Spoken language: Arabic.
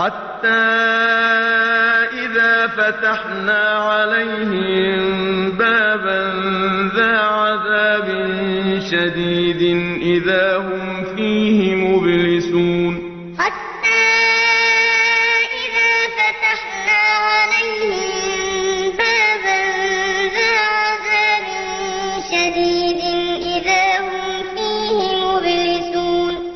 حتى إذا فتحنا عليهم بابا ذا عذاب شديد إذا هم فيه مبلسون. حتى إذا فتحنا عليهم بابا ذا عذاب شديد